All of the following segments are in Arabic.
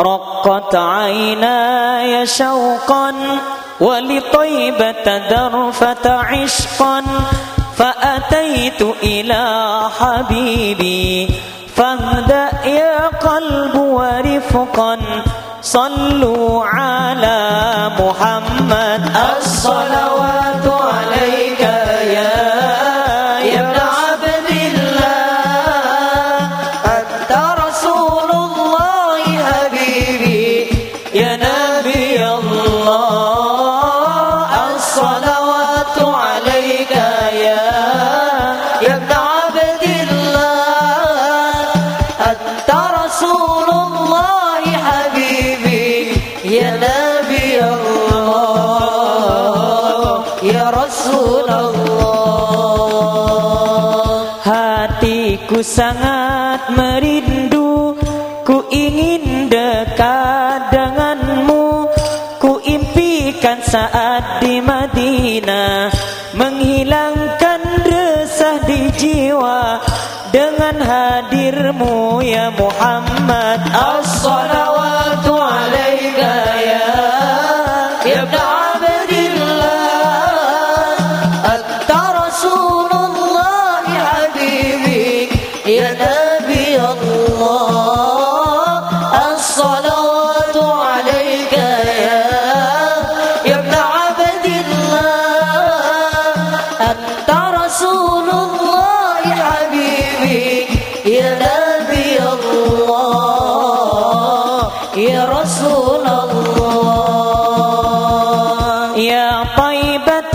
رقت عيناي شوقا ولطيبة درفة عشقا فأتيت إلى حبيبي فاهدأ يا قلب ورفقا صلوا على محمد. Ya Nabi Allah Ya Rasul Allah Hatiku sangat merindu Ku ingin dekat denganmu. Ku impikan saat di Madinah Menghilangkan resah di jiwa. Dengan hadirmu ya Muhammad As-Salaam nabi Allah as-salawatu alaika ya ya ibn Abdillah anta rasulullah habibi ya nabi Allah ya rasul Allah ya taibatu jituki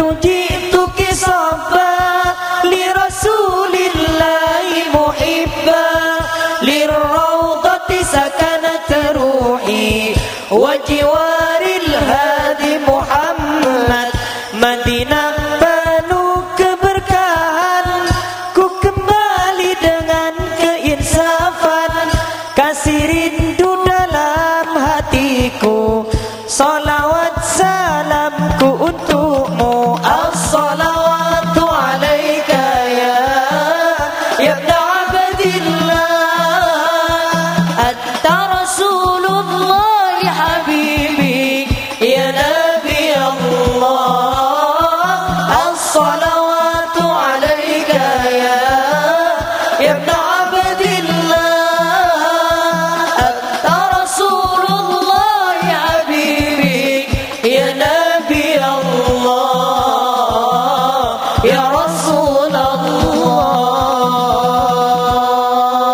وجوار الهادي Muhammad Madinah penuh keberkahan. Ku kembali dengan keinsafan Kasih rindu dalam hatiku. Salawat salam يا عبد الله رسول الله حبيبي الله رب